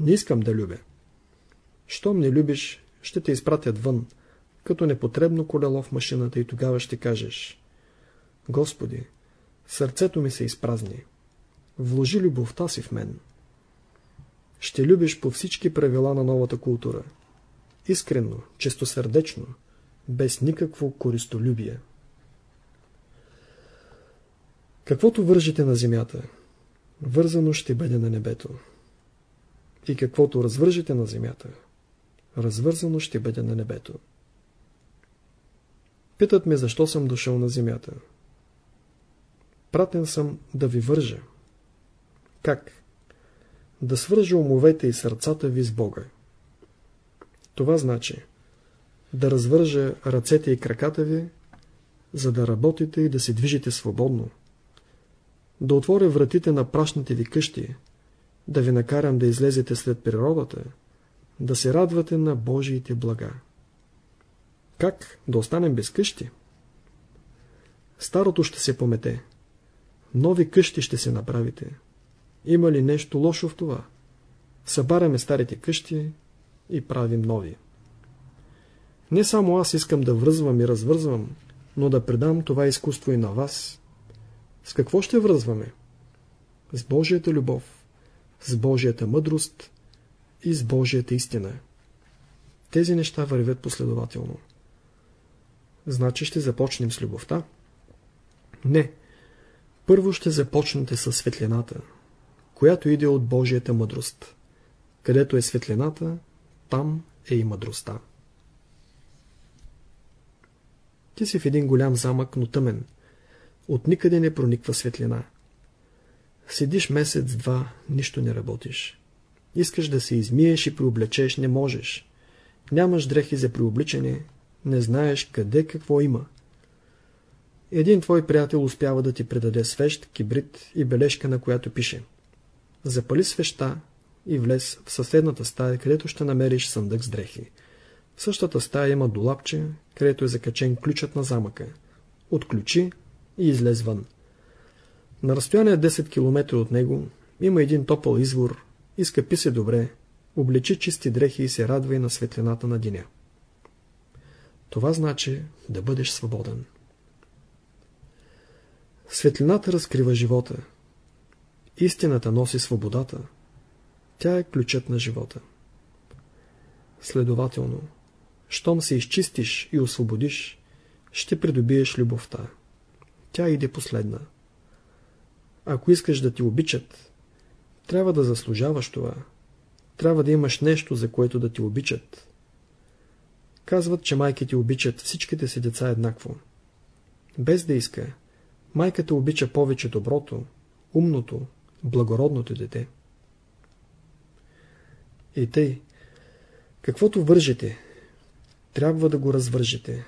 Не искам да любя. Щом не любиш, ще те изпратят вън, като непотребно колело в машината и тогава ще кажеш Господи, сърцето ми се изпразни. Вложи любовта си в мен. Ще любиш по всички правила на новата култура. Искрено, чистосърдечно, без никакво користолюбие. Каквото вържите на земята, вързано ще бъде на небето. И каквото развържите на земята, развързано ще бъде на небето. Питат ме защо съм дошъл на земята. Пратен съм да ви вържа. Как? Да свържа умовете и сърцата ви с Бога. Това значи да развържа ръцете и краката ви, за да работите и да се движите свободно. Да отворя вратите на прашните ви къщи, да ви накарам да излезете след природата, да се радвате на Божиите блага. Как да останем без къщи? Старото ще се помете. Нови къщи ще се направите. Има ли нещо лошо в това? Събаряме старите къщи и правим нови. Не само аз искам да връзвам и развързвам, но да предам това изкуство и на вас. С какво ще връзваме? С Божията любов, с Божията мъдрост и с Божията истина. Тези неща вървят последователно. Значи ще започнем с любовта? Не. Първо ще започнете с светлината, която иде от Божията мъдрост. Където е светлината, там е и мъдростта. Ти си в един голям замък, но тъмен. От никъде не прониква светлина. Седиш месец-два, нищо не работиш. Искаш да се измиеш и приоблечеш, не можеш. Нямаш дрехи за приобличане, не знаеш къде какво има. Един твой приятел успява да ти предаде свещ, кибрид и бележка, на която пише Запали свеща и влез в съседната стая, където ще намериш съндък с дрехи. В същата стая има долапче, където е закачен ключът на замъка. Отключи и излез вън. На разстояние 10 км от него има един топъл извор, изкъпи се добре, облечи чисти дрехи и се радва и на светлината на деня. Това значи да бъдеш свободен. Светлината разкрива живота. Истината носи свободата. Тя е ключът на живота. Следователно, щом се изчистиш и освободиш, ще придобиеш любовта. Тя иде последна. Ако искаш да ти обичат, трябва да заслужаваш това. Трябва да имаш нещо, за което да ти обичат. Казват, че майките обичат всичките си деца еднакво. Без да иска, майката обича повече доброто, умното, благородното дете. И тъй, каквото вържете, трябва да го развържете.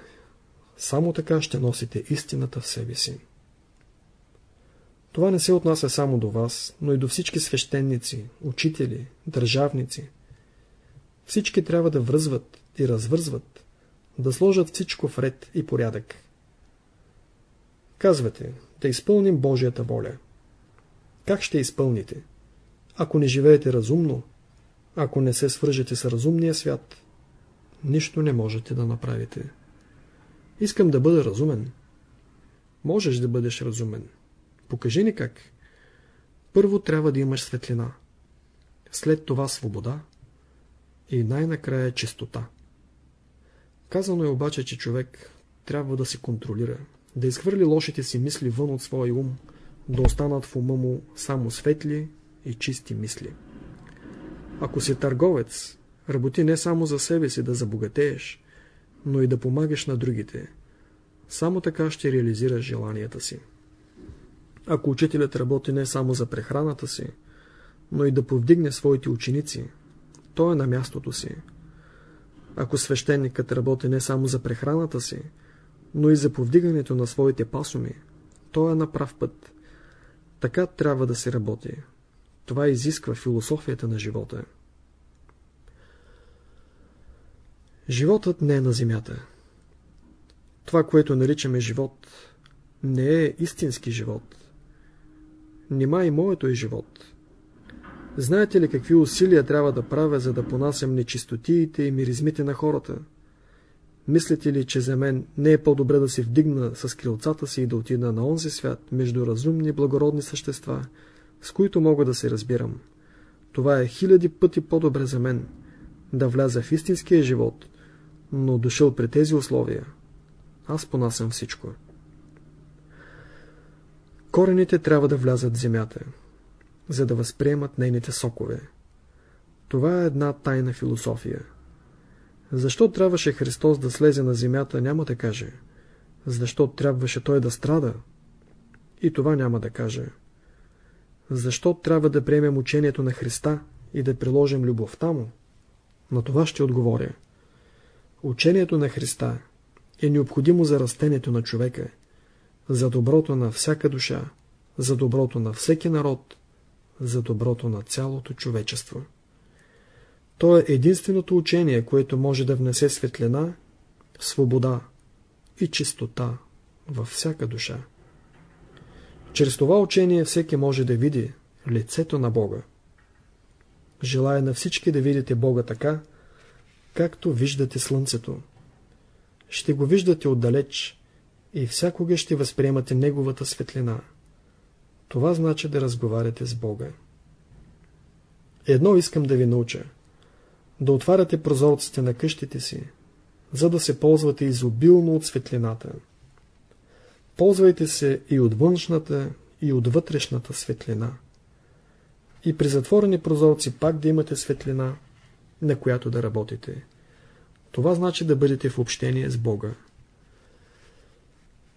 Само така ще носите истината в себе си. Това не се отнася само до вас, но и до всички свещеници, учители, държавници. Всички трябва да връзват и развързват, да сложат всичко в ред и порядък. Казвате, да изпълним Божията воля. Как ще изпълните? Ако не живеете разумно, ако не се свържете с разумния свят, нищо не можете да направите. Искам да бъда разумен. Можеш да бъдеш разумен. Покажи ни как. Първо трябва да имаш светлина. След това свобода. И най-накрая чистота. Казано е обаче, че човек трябва да се контролира, да изхвърли лошите си мисли вън от своя ум, да останат в ума му само светли и чисти мисли. Ако си търговец, работи не само за себе си да забогатееш, но и да помагаш на другите. Само така ще реализираш желанията си. Ако учителят работи не само за прехраната си, но и да повдигне своите ученици, той е на мястото си. Ако свещеникът работи не само за прехраната си, но и за повдигането на своите пасоми, той е на прав път. Така трябва да се работи. Това изисква философията на живота. Животът не е на земята. Това, което наричаме живот, не е истински живот. Нима и моето е живот. Знаете ли какви усилия трябва да правя, за да понасям нечистотиите и миризмите на хората? Мислите ли, че за мен не е по-добре да се вдигна с крилцата си и да отида на онзи свят, между разумни благородни същества, с които мога да се разбирам? Това е хиляди пъти по-добре за мен, да вляза в истинския живот, но дошъл при тези условия. Аз понасям всичко. Корените трябва да влязат в земята, за да възприемат нейните сокове. Това е една тайна философия. Защо трябваше Христос да слезе на земята, няма да каже. Защо трябваше Той да страда? И това няма да каже. Защо трябва да приемем учението на Христа и да приложим любовта Му? На това ще отговоря. Учението на Христа е необходимо за растението на човека, за доброто на всяка душа, за доброто на всеки народ, за доброто на цялото човечество. То е единственото учение, което може да внесе светлина, свобода и чистота във всяка душа. Чрез това учение всеки може да види лицето на Бога. Желая на всички да видите Бога така, както виждате Слънцето. Ще го виждате отдалеч и всякога ще възприемате Неговата светлина. Това значи да разговаряте с Бога. Едно искам да ви науча. Да отваряте прозорците на къщите си, за да се ползвате изобилно от светлината. Ползвайте се и от външната, и от вътрешната светлина. И при затворени прозорци пак да имате светлина, на която да работите. Това значи да бъдете в общение с Бога.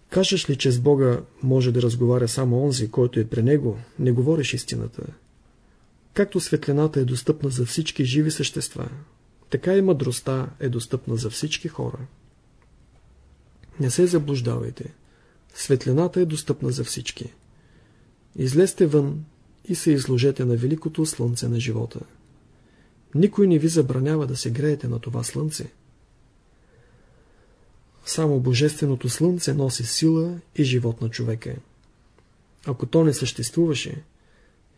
Кажеш ли, че с Бога може да разговаря само онзи, който е при Него, не говориш истината. Както светлината е достъпна за всички живи същества, така и мъдростта е достъпна за всички хора. Не се заблуждавайте. Светлината е достъпна за всички. Излезте вън и се изложете на великото слънце на живота. Никой не ви забранява да се греете на това слънце. Само Божественото слънце носи сила и живот на човека. Ако то не съществуваше,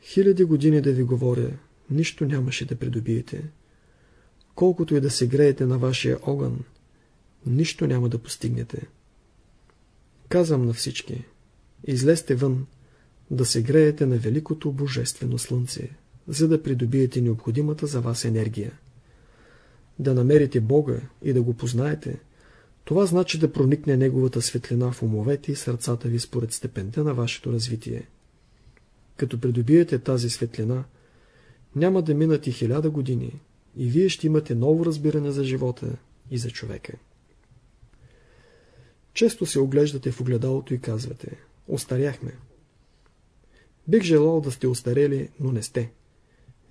хиляди години да ви говоря, нищо нямаше да придобиете. Колкото и да се греете на вашия огън, нищо няма да постигнете. Казвам на всички, излезте вън, да се греете на великото божествено слънце, за да придобиете необходимата за вас енергия. Да намерите Бога и да го познаете, това значи да проникне Неговата светлина в умовете и сърцата ви според степента на вашето развитие. Като придобиете тази светлина, няма да минат и хиляда години и вие ще имате ново разбиране за живота и за човека. Често се оглеждате в огледалото и казвате «Остаряхме». Бих желал да сте остарели, но не сте.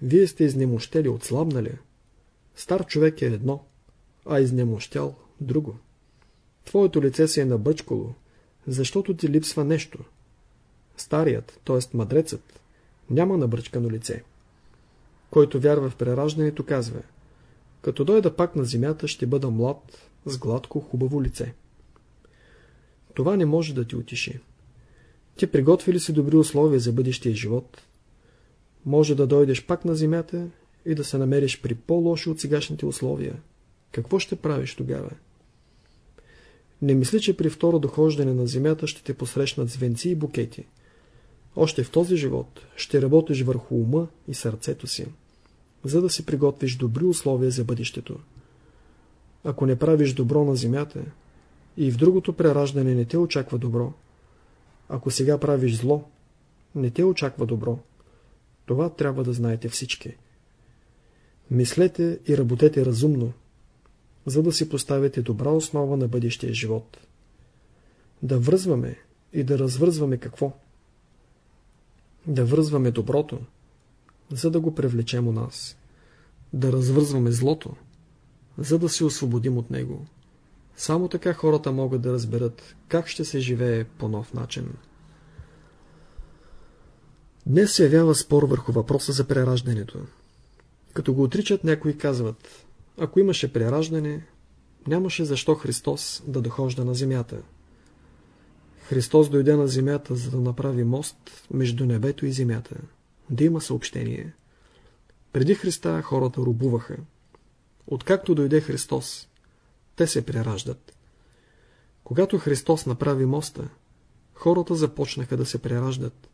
Вие сте изнемощели, отслабнали, Стар човек е едно, а изнемощял друго. Твоето лице се е набъчкало, защото ти липсва нещо. Старият, т.е. мъдрецът, няма набръчкано лице. Който вярва в прераждането, казва Като дойда пак на земята, ще бъда млад, с гладко, хубаво лице. Това не може да ти утиши. Ти приготви ли си добри условия за бъдещия живот? Може да дойдеш пак на земята и да се намериш при по-лоши от сегашните условия. Какво ще правиш тогава? Не мисли, че при второ дохождане на земята ще те посрещнат звенци и букети. Още в този живот ще работиш върху ума и сърцето си, за да си приготвиш добри условия за бъдещето. Ако не правиш добро на земята, и в другото прераждане не те очаква добро. Ако сега правиш зло, не те очаква добро. Това трябва да знаете всички. Мислете и работете разумно, за да си поставите добра основа на бъдещия живот. Да връзваме и да развързваме какво? Да връзваме доброто, за да го привлечем у нас. Да развързваме злото, за да се освободим от него. Само така хората могат да разберат как ще се живее по нов начин. Днес се явява спор върху въпроса за прераждането. Като го отричат, някои казват, ако имаше прераждане, нямаше защо Христос да дохожда на земята. Христос дойде на земята, за да направи мост между небето и земята, да има съобщение. Преди Христа хората рубуваха. Откакто дойде Христос, те се прераждат. Когато Христос направи моста, хората започнаха да се прераждат.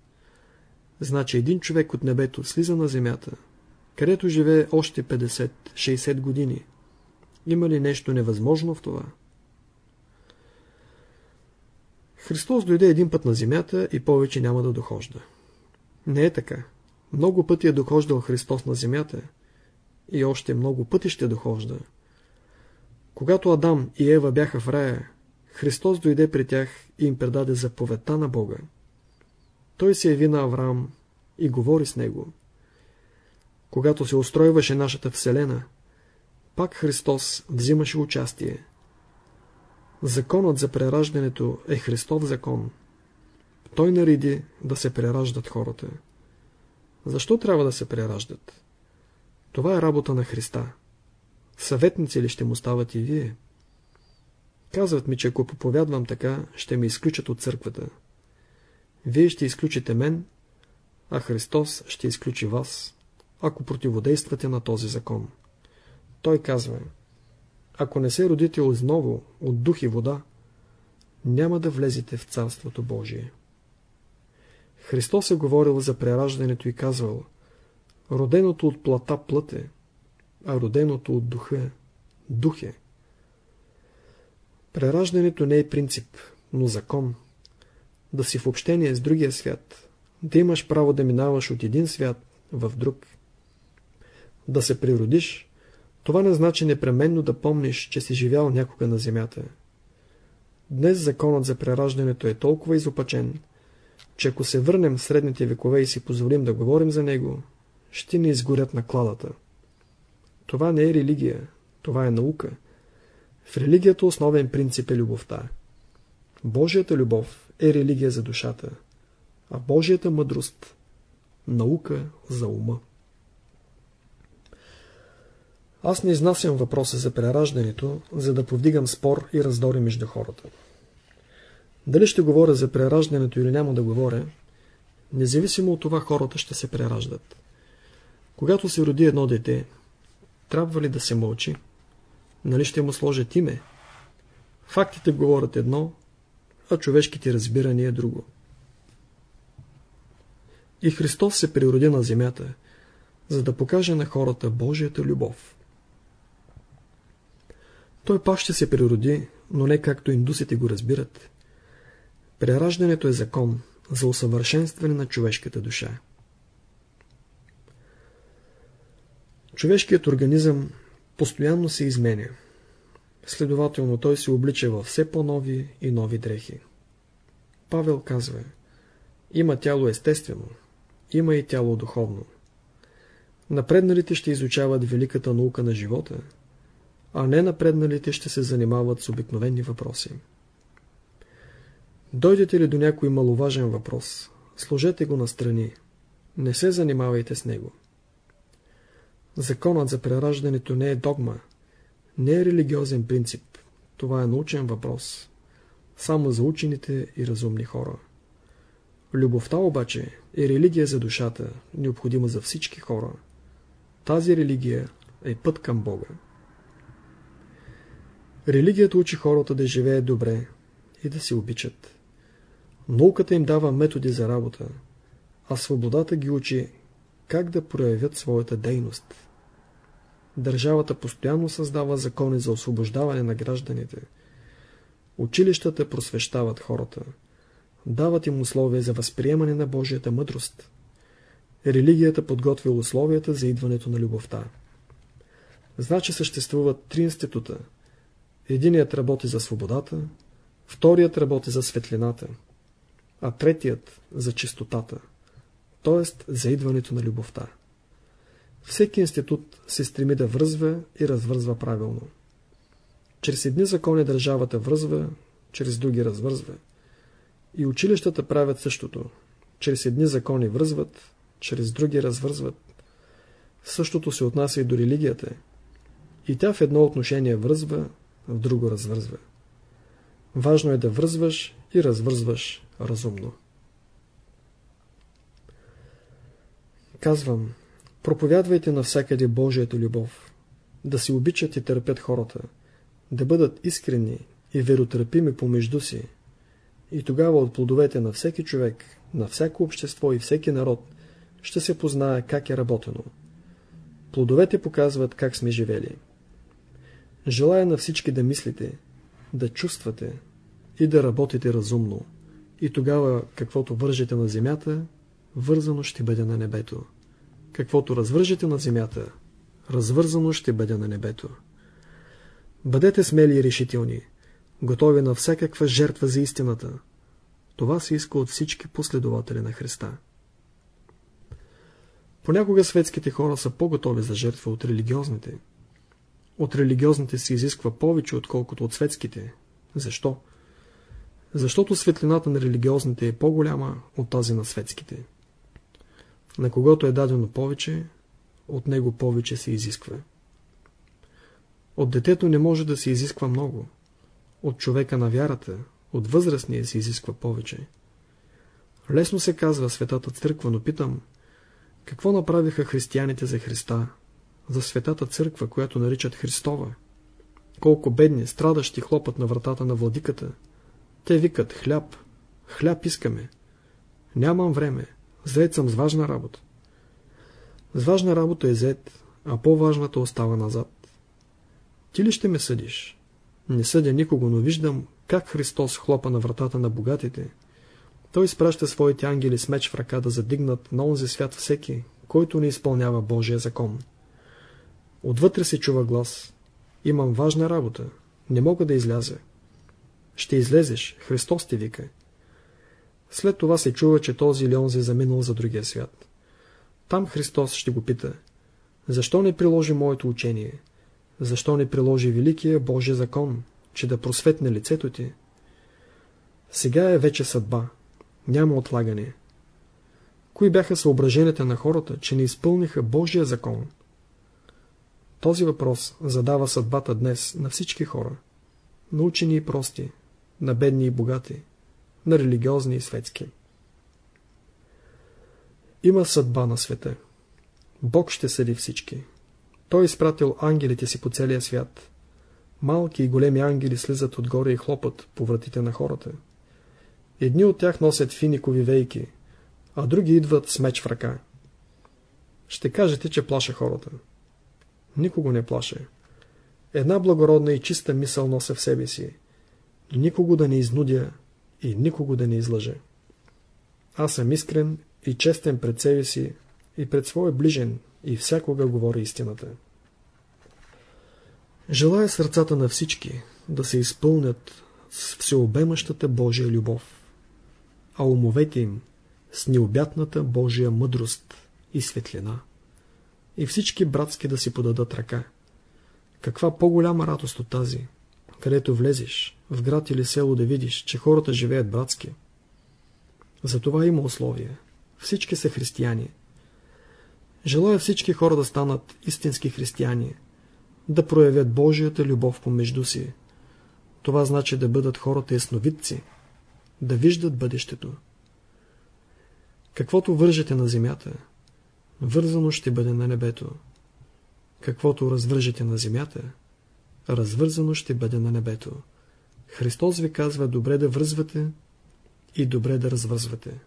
Значи един човек от небето слиза на земята, където живее още 50-60 години. Има ли нещо невъзможно в това? Христос дойде един път на земята и повече няма да дохожда. Не е така. Много пъти е дохождал Христос на земята и още много пъти ще дохожда. Когато Адам и Ева бяха в рая, Христос дойде при тях и им предаде заповедта на Бога. Той се яви на Авраам и говори с него. Когато се устройваше нашата Вселена, пак Христос взимаше участие. Законът за прераждането е Христов закон. Той нареди да се прераждат хората. Защо трябва да се прераждат? Това е работа на Христа. Съветници ли ще му стават и вие? Казват ми, че ако проповядвам така, ще ме изключат от църквата. Вие ще изключите мен, а Христос ще изключи вас, ако противодействате на този закон. Той казва, ако не се родите отново от дух и вода, няма да влезете в Царството Божие. Христос е говорил за прераждането и казвал, роденото от плата плът е, а роденото от духа – дух е. Прераждането не е принцип, но закон. Да си в общение с другия свят, да имаш право да минаваш от един свят в друг. Да се природиш, това не значи непременно да помниш, че си живял някога на земята. Днес законът за прераждането е толкова изопачен, че ако се върнем в средните векове и си позволим да говорим за него, ще ни изгорят накладата. Това не е религия, това е наука. В религията основен принцип е любовта. Божията любов е религия за душата, а Божията мъдрост – наука за ума. Аз не изнасям въпроса за прераждането, за да повдигам спор и раздори между хората. Дали ще говоря за прераждането или няма да говоря, независимо от това хората ще се прераждат. Когато се роди едно дете, трябва ли да се мълчи? Нали ще му сложат име? Фактите говорят едно, а човешките разбирания друго. И Христос се природи на земята, за да покаже на хората Божията любов. Той пак ще се природи, но не както индусите го разбират. Прераждането е закон за усъвършенстване на човешката душа. Човешкият организъм постоянно се изменя. Следователно той се облича във все по-нови и нови дрехи. Павел казва, има тяло естествено, има и тяло духовно. Напредналите ще изучават великата наука на живота, а не напредналите ще се занимават с обикновени въпроси. Дойдете ли до някой маловажен въпрос, сложете го настрани, не се занимавайте с него. Законът за прераждането не е догма, не е религиозен принцип, това е научен въпрос, само за учените и разумни хора. Любовта обаче е религия за душата, необходима за всички хора. Тази религия е път към Бога. Религията учи хората да живеят добре и да се обичат. Науката им дава методи за работа, а свободата ги учи как да проявят своята дейност. Държавата постоянно създава закони за освобождаване на гражданите. Училищата просвещават хората. Дават им условия за възприемане на Божията мъдрост. Религията подготвя условията за идването на любовта. Значи съществуват три института. Единият работи за свободата, вторият работи за светлината, а третият за чистотата, т.е. за идването на любовта. Всеки институт се стреми да връзва и развързва правилно. Чрез едни закони държавата връзва, чрез други развързва. И училищата правят същото. Чрез едни закони връзват, чрез други развързват. Същото се отнася и до религията. И тя в едно отношение връзва, в друго развързва. Важно е да връзваш и развързваш разумно. Казвам, проповядвайте навсякъде Божията любов, да се обичат и търпят хората, да бъдат искрени и веротърпими помежду си. И тогава от плодовете на всеки човек, на всяко общество и всеки народ ще се познае как е работено. Плодовете показват как сме живели. Желая на всички да мислите, да чувствате и да работите разумно. И тогава, каквото вържете на земята, вързано ще бъде на небето. Каквото развържете на земята, развързано ще бъде на небето. Бъдете смели и решителни, готови на всякаква жертва за истината. Това се иска от всички последователи на Христа. Понякога светските хора са по-готови за жертва от религиозните. От религиозните се изисква повече, отколкото от светските. Защо? Защото светлината на религиозните е по-голяма от тази на светските. На когото е дадено повече, от него повече се изисква. От детето не може да се изисква много. От човека на вярата, от възрастния се изисква повече. Лесно се казва Светата Църква, но питам, какво направиха християните за Христа, за Светата Църква, която наричат Христова? Колко бедни, страдащи хлопат на вратата на владиката. Те викат хляб, хляб искаме. Нямам време, зает съм с важна работа. С важна работа е зет, а по-важната остава назад. Ти ли ще ме съдиш? Не съдя никого, но виждам как Христос хлопа на вратата на богатите. Той изпраща своите ангели с меч в ръка да задигнат на онзи свят всеки, който не изпълнява Божия закон. Отвътре се чува глас. Имам важна работа. Не мога да изляза. Ще излезеш. Христос ти вика. След това се чува, че този или онзи е заминал за другия свят. Там Христос ще го пита. Защо не приложи моето учение? Защо не приложи великия Божия закон, че да просветне лицето ти? Сега е вече съдба. Няма отлагане. Кои бяха съображенията на хората, че не изпълниха Божия закон? Този въпрос задава съдбата днес на всички хора. На учени и прости, на бедни и богати, на религиозни и светски. Има съдба на света. Бог ще съди всички. Той е изпратил ангелите си по целия свят. Малки и големи ангели слизат отгоре и хлопат по вратите на хората. Едни от тях носят финикови вейки, а други идват с меч в ръка. Ще кажете, че плаша хората. Никого не плаше. Една благородна и чиста мисъл нося в себе си. Никого да не изнудя и никого да не излъжа. Аз съм искрен и честен пред себе си и пред своя ближен и всякога говори истината. Желая сърцата на всички да се изпълнят с всеобемащата Божия любов, а умовете им с необятната Божия мъдрост и светлина. и всички братски да си подадат ръка. Каква по-голяма радост от тази, където влезеш, в град или село да видиш, че хората живеят братски. Затова има условия. Всички са християни. Желая всички хора да станат истински християни, да проявят Божията любов помежду си. Това значи да бъдат хората ясновидци, да виждат бъдещето. Каквото вържете на земята, вързано ще бъде на небето. Каквото развържете на земята, развързано ще бъде на небето. Христос ви казва добре да връзвате и добре да развързвате.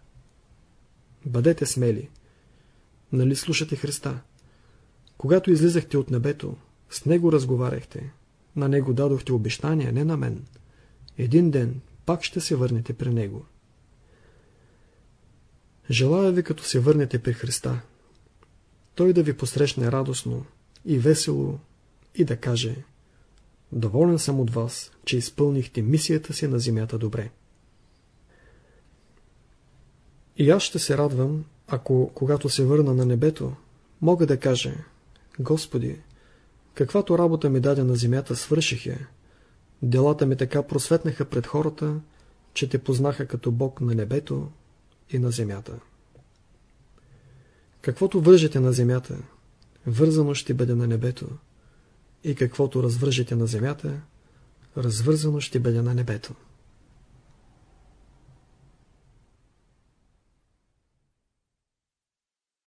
Бъдете смели. Нали слушате Христа? Когато излизахте от небето, с Него разговаряхте. На Него дадохте обещания, не на мен. Един ден пак ще се върнете при Него. Желая ви, като се върнете при Христа, Той да ви посрещне радостно и весело и да каже Доволен съм от вас, че изпълнихте мисията си на земята добре. И аз ще се радвам, ако, когато се върна на небето, мога да кажа Господи, каквато работа ми даде на земята свърших я. Делата ми така просветнаха пред хората, че те познаха като Бог на небето и на земята. Каквото вържете на земята, вързано ще бъде на небето, и каквото развържете на земята, развързано ще бъде на небето.